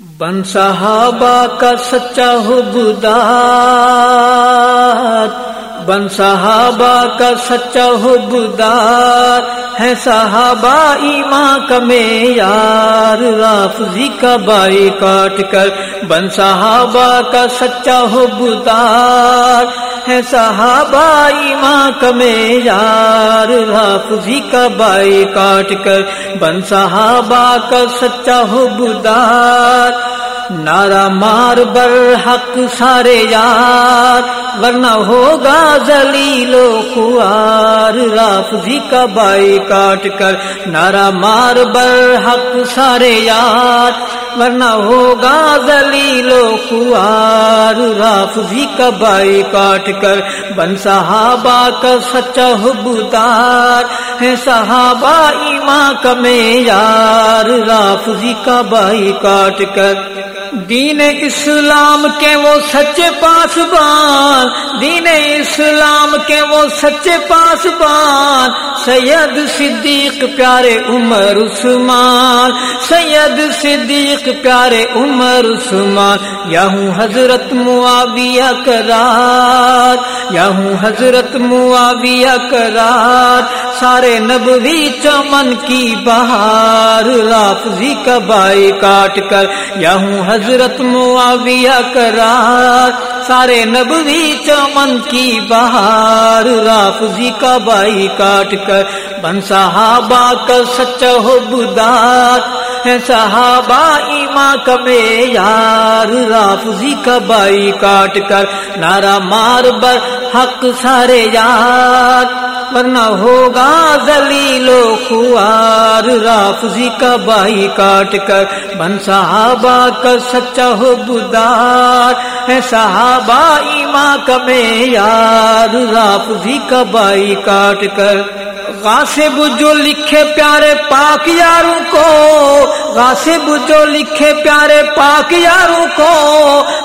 بن صحابہ کا سچا حبدار بن صحابہ کا سچا حبدار ہے صحابہ ایمان کا معیار، رافضی کا بائی کاٹ کر۔ بن صحابہ کا سچا حبدار ہے صحابہ ایمان کا معیار، رافضی کا بائی کاٹ کر۔ بن صحابہ کا سچا حبدار نارا مار بر حق سارے یار، ورنہ ہوگا زلیل و خوار۔ رافضی کا بائی کاٹ کر نارا مار بر حق سارے یار، ورنہ ہوگا زلیل و خوار۔ رافضی کا بائی کاٹ کر بن صحابہ کا سچا حبدار ہے صحابہ ایمان کا معیار۔ رافضی کا بائی کاٹ کر دین اسلام کے وہ سچے پاسبان، دین اسلام کے وہ سچے پاسبان۔ سید صدیق پیارے عمر عثمان، سید صدیق پیارے عمر عثمان۔ یا ہوں حضرت معاویہ کرار یا ہوں حضرت معاویہ کرار سارے نبوی چمن کی بہار رافضی کا بائی کاٹ کر یا ہوں حضرت معاویہ کرار سارے نبوی چمن کی بہار، رافضی کا بائی کاٹ کر، بن صحابہ کا سچا حبدار ہے صحابہ ایمان کا معیار، رافضی کا بائی کاٹ کر نارا مار بر حق سارے یار۔ ورنہ ہوگا زلیل و خوار، رافضی کا بائی کاٹ کر۔ بن صحابہ کا سچا ہو بدار ہے صحابہ ایماں کا معیار۔ رافضی کا بائی کاٹ کر۔ غاسب جو لکھے پیارے پاک یاروں کو غاسب جو لکھے پیارے پاک یاروں کو،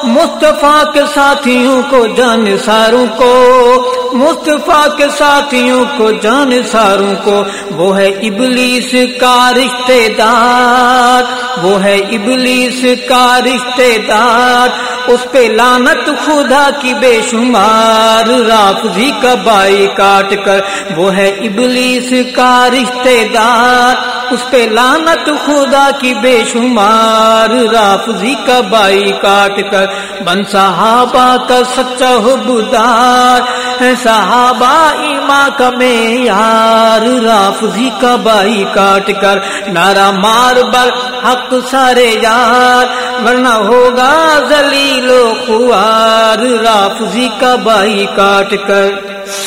مصطفیٰ کے ساتھیوں کو، جان ساروں کو، مصطفیٰ کے ساتھیوں کو، جان ساروں کو، وہ ہے ابلیس کا رشتے دار، وہ ہے ابلیس کا رشتے دار اس پہ لانت خدا کی بے شمار رافضی کا بائی کاٹ کر، وہ ہے ابلیس کا رشتے دار۔ اس پہ لانت خدا کی بے شمار رافضی کا بائی کاٹ کر۔ بن صحابہ کا سچا حبدار صحابہ ایمان کا معیار رافضی کا بائی کاٹ کر۔ نارا مار بر حق سارے یار، ورنہ ہوگا زلیل و خوار رافضی کا بائی کاٹ کر۔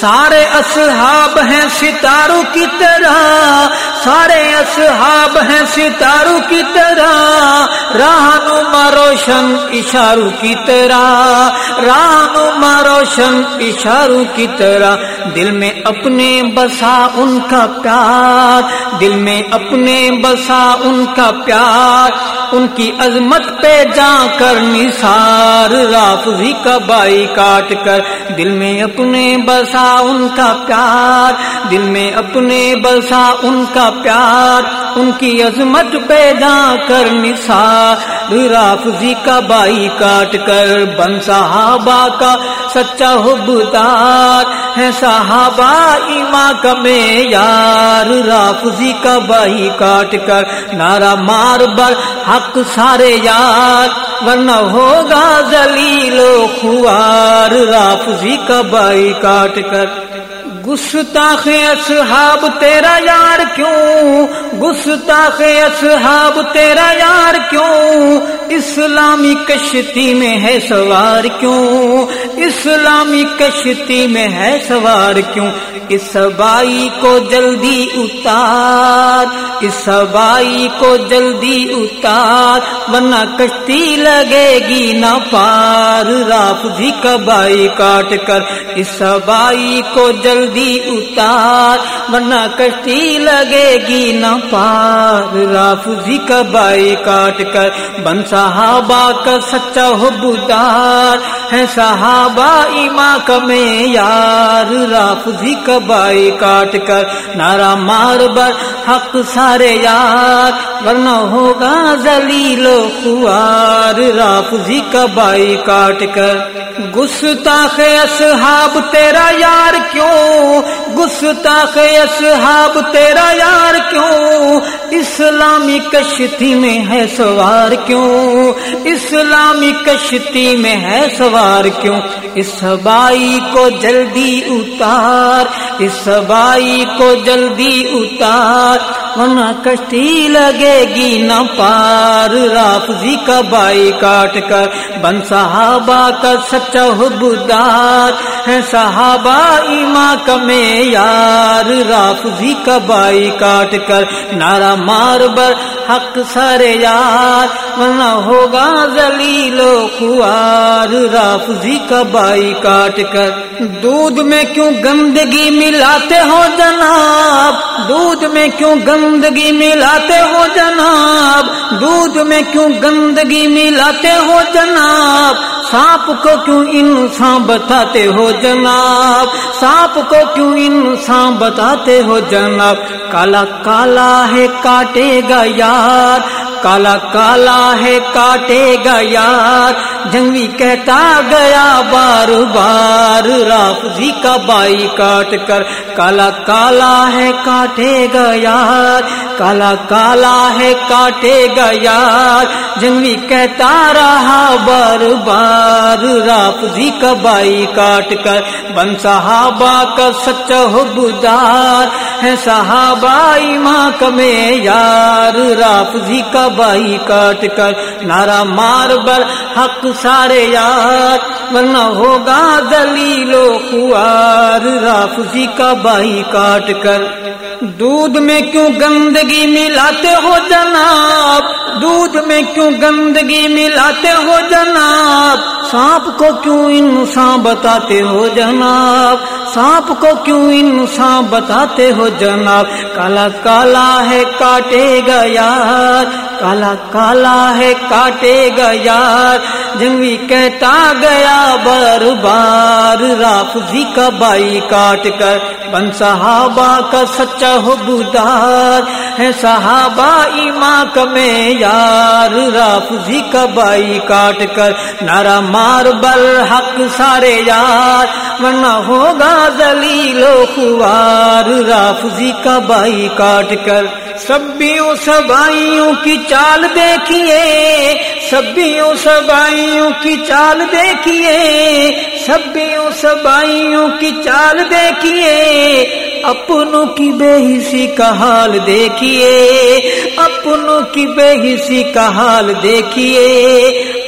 سارے اصحاب ہیں ستاروں کی طرح سارے اصحاب ہیں ستاروں کی طرح۔ رہنما روشن اشاروں کی طرح۔ رہنما روشن اشاروں کی طرح۔ دل میں اپنے بسا ان کا پیار۔ دل میں اپنے بسا ان کا پیار۔ ان کی عظمت پہ جا کر نثار، رافضی کا بائی کاٹ کر۔ دل میں اپنے بسا ان کا پیار، دل میں اپنے بسا ان کا پیار۔ ان کی عظمت پہ جا کر نثار، رافضی کا بائی کاٹ کر۔ بن صحابہ کا سچا حبدار ہے صحابہ ایمان کا یار رافضی کا بہی کاٹ کر نارا مار بر، حق سارے یار، ورنہ ہوگا زلیل و خوار، رافضی کا بہی کاٹ کر۔ گستاخ اصحاب، تیرا یار کیوں؟ گستاخ اصحاب، تیرا یار کیوں؟ اسلامی کشتی میں ہے سوار کیوں؟ اسلامی کشتی میں ہے سوار کیوں؟ اس بائی کو جلدی اتار، اس بائی کو جلدی اتار، ورنہ کشتی لگے گی نہ پار۔ رافضی کا بائی کاٹ کر، اس بائی کو جلدی اتار، ورنہ کشتی لگے گی نہ پار۔ رافضی کا بائی کاٹ کر، بن صحابہ کا سچا حبدار ہے صحابہ ایما کا میں یار رافضی کا بائی کاٹ کر نارا مار بر حق سارے یار۔ ورنہ ہوگا زلیل و خوار۔ رافضی کا بائی کاٹ کر، گستاخ اصحاب تیرا یار کیوں گستاخ اصحاب، تیرا یار کیوں؟ اسلامی کشتی میں ہے سوار کیوں؟ اسلامی کشتی میں ہے سوار کیوں؟ اس بائی کو جلدی اتار، اس بائی کو جلدی اتار۔ ورنہ کشتی لگے گی نہ پار۔ رافضی کا بائی کاٹ کر بن صحابہ کا سچا حبدار۔ ہے صحابہ ایما کا میں یار رافضی کا بائی کاٹ کر نارا مار بر حق سارے یار ورنہ ہوگا زلیل و خوار۔ رافضی کا بائی کاٹ کر۔ دودھ میں کیوں گندگی ملاتے ہو جناب؟ دودھ میں کیوں گندگی ملاتے ہو جناب؟ دودھ میں کیوں گندگی ملاتے ہو جناب؟ سانپ کو کیوں انسان بتاتے ہو جناب؟ سانپ کو کیوں انسان بتاتے ہو جناب؟ کالا کالا ہے کاٹے گا یار، کالا کالا ہے کاٹے گا یار۔ جنگی کہتا گیا بار بار، رافضی کا بائی کاٹ کر۔ کالا کالا ہے کاٹے گا یار۔ کالا کالا ہے کاٹے گا یار جنگی کہتا رہا بار بار رافضی کا بائی کاٹ کر بن صحابہ کا سچا حبدار ہے صحابہ ماں کمے یار رافضی کا بائی کاٹ کر نارا مار بر حق سارے یار ورنہ ہوگا دلیل و خوار رافضی کا بائی کاٹ کر دودھ میں کیوں گندگی ملاتے ہو جناب؟ دودھ میں کیوں گندگی ملاتے ہو جناب؟ سانپ کو کیوں انسان بتاتے ہو جناب؟ سانپ کو کیوں انسان بتاتے ہو جناب؟ کالا کالا ہے کاٹے گا یار، کالا کالا ہے کاٹے گا یار۔ جنگی کہتا گیا بار بار، رافضی کا بائی کاٹ کر۔ بن صحابہ کا سچا حبدار ہے صحابہ ایما کا میں یار، رافضی کا بائی کاٹ کر۔ نارا مار بل حق سارے یار۔ ورنہ ہوگا زلیل و خوار، رافضی کا بائی کاٹ کر سبیوں سبائیوں کی چال دیکھیے، سبیوں سبائیوں کی چال دیکھیے، سبیوں سبائیوں کی چال دیکھیے، اپنوں کی بے حسی کا حال دیکھیے، اپنوں کی بے حسی کا حال دیکھیے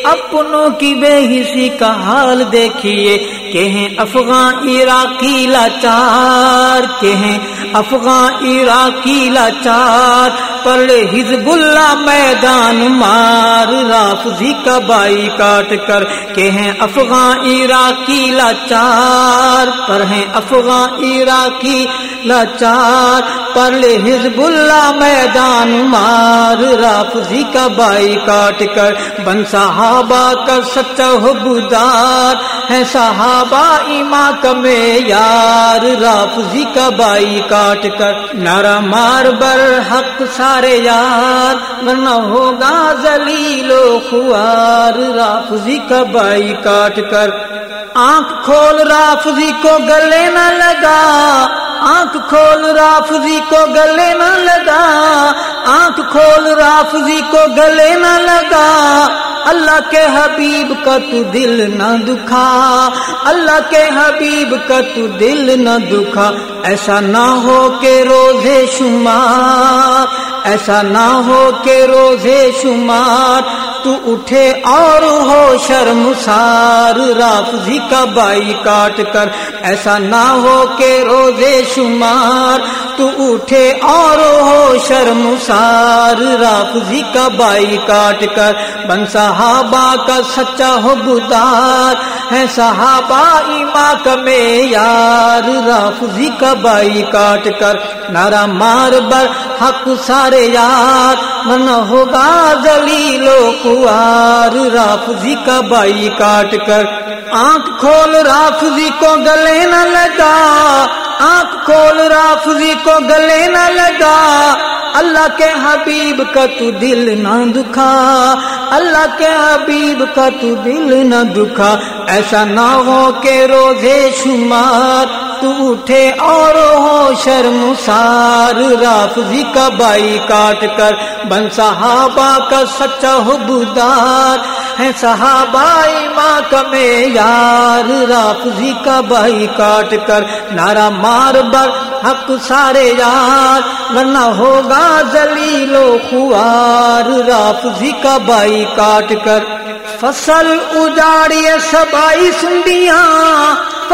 اپنوں کی بے حسی کا حال دیکھیے۔ کہیں افغان عراقی لاچار، کہیں افغان عراقی لاچار۔ پر حزب اللہ میدان مار، رافضی کا بائی کاٹ کر۔ کہیں افغان عراقی لاچار۔ پر ہیں افغان عراقی لاچار پر حزب اللہ میدان مار، رافضی کا بائی کاٹ کر، بن صحابہ کا سچا حبدار ہے صحابہ ایما کا میں یار رافضی کا بائی کاٹ کر۔ نارا مار بر حق سارے یار، ورنہ ہوگا زلیل و خوار۔ رافضی کا بائی کاٹ کر۔ آنکھ کھول، رافضی کو گلے نہ لگا۔ آنکھ کھول رافضی کو گلے نہ لگا، آنکھ کھول رافضی کو گلے نہ لگا۔ اللہ کے حبیب کا تو دل نہ دکھا، اللہ کے حبیب کا تو دل نہ دکھا۔ ایسا نہ ہو کہ روزے شمار ایسا نہ ہو کہ روزے شمار، تو اٹھے اور ہو شرم سار رافضی کا بائی کاٹ کر۔ ایسا نہ ہو کہ روزے شمار، تو اٹھے اور ہو شرم سار رافضی کا بائی کاٹ کر۔ بن صحابہ کا سچا حبدار ہے صحابہ ایما کا میں یار۔ رافضی کا بائی کاٹ کر۔ نارا مار بر، حق سارے یار من ہوگا زلیل و خوار۔ رافضی کا بائی کاٹ کر آنکھ کھول، رافضی کو گلے نہ لگا۔ آنکھ کھول، رافضی کو گلے نہ لگا۔ اللہ کے حبیب کا تو دل نہ دکھا۔ اللہ کے حبیب کا تو دل نہ دکھا۔ ایسا نہ ہو کہ روزے شمار۔ تو اٹھے اور ہو شرم سار رافضی کا بائی کاٹ کر۔ بن صحابہ کا سچا حبدار، ہے صحابہ ماں کا یار رافضی کا بائی کاٹ کر۔ نارا مار بر حق سارے یار۔ ورنہ ہوگا زلیل و خوار۔ رافضی کا بائی کاٹ کر۔ فصل اجاڑیے سبائی سنڈیاں۔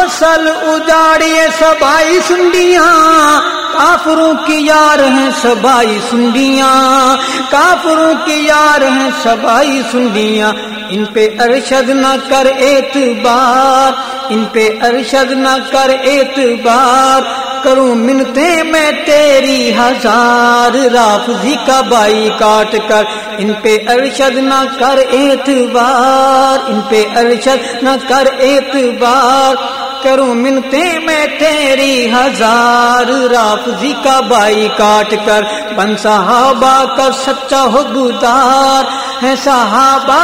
فصل اجاڑیے سبائی سنڈیاں۔ کافروں کی یار ہیں سبائی سنڈیاں۔ کافروں کی یار ہیں سبائی سنڈیاں۔ ان پہ ارشد نہ کر اعتبار۔ ان پہ ارشد نہ کر اعتبار۔ کروں منتے میں تیری ہزار۔ رافضی کا بائی کاٹ کر ان پہ ارشد نہ کر اعتبار۔ ان پہ ارشد نہ کر اعتبار۔ کروں منتے میں تیری ہزار رافضی کا بائی کاٹ کر بن صحابہ کا سچا ہو حدودار ہے صحابہ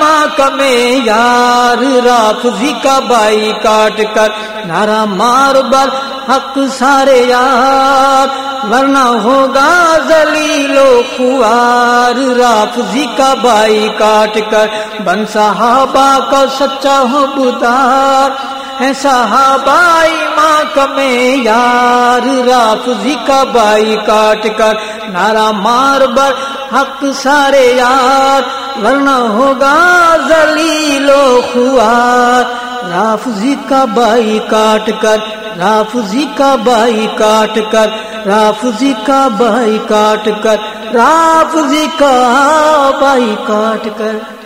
ماں کا میں یار رافضی کا بائی کاٹ کر نارا مار بر حق سارے یار ورنہ ہوگا زلیل و خوار رافضی کا بائی کاٹ کر بن صحابہ کا سچا حبدار ہے صحابہ ماں کا میں یار رافضی کا بائی کاٹ کر نارا مار بر حق سارے یار، ورنہ ہوگا زلیل و خوار۔ رافضی کا بائی کاٹ کر رافضی کا بائی کاٹ کر رافضی کا بائی کاٹ کر رافضی کا بائی کاٹ کر۔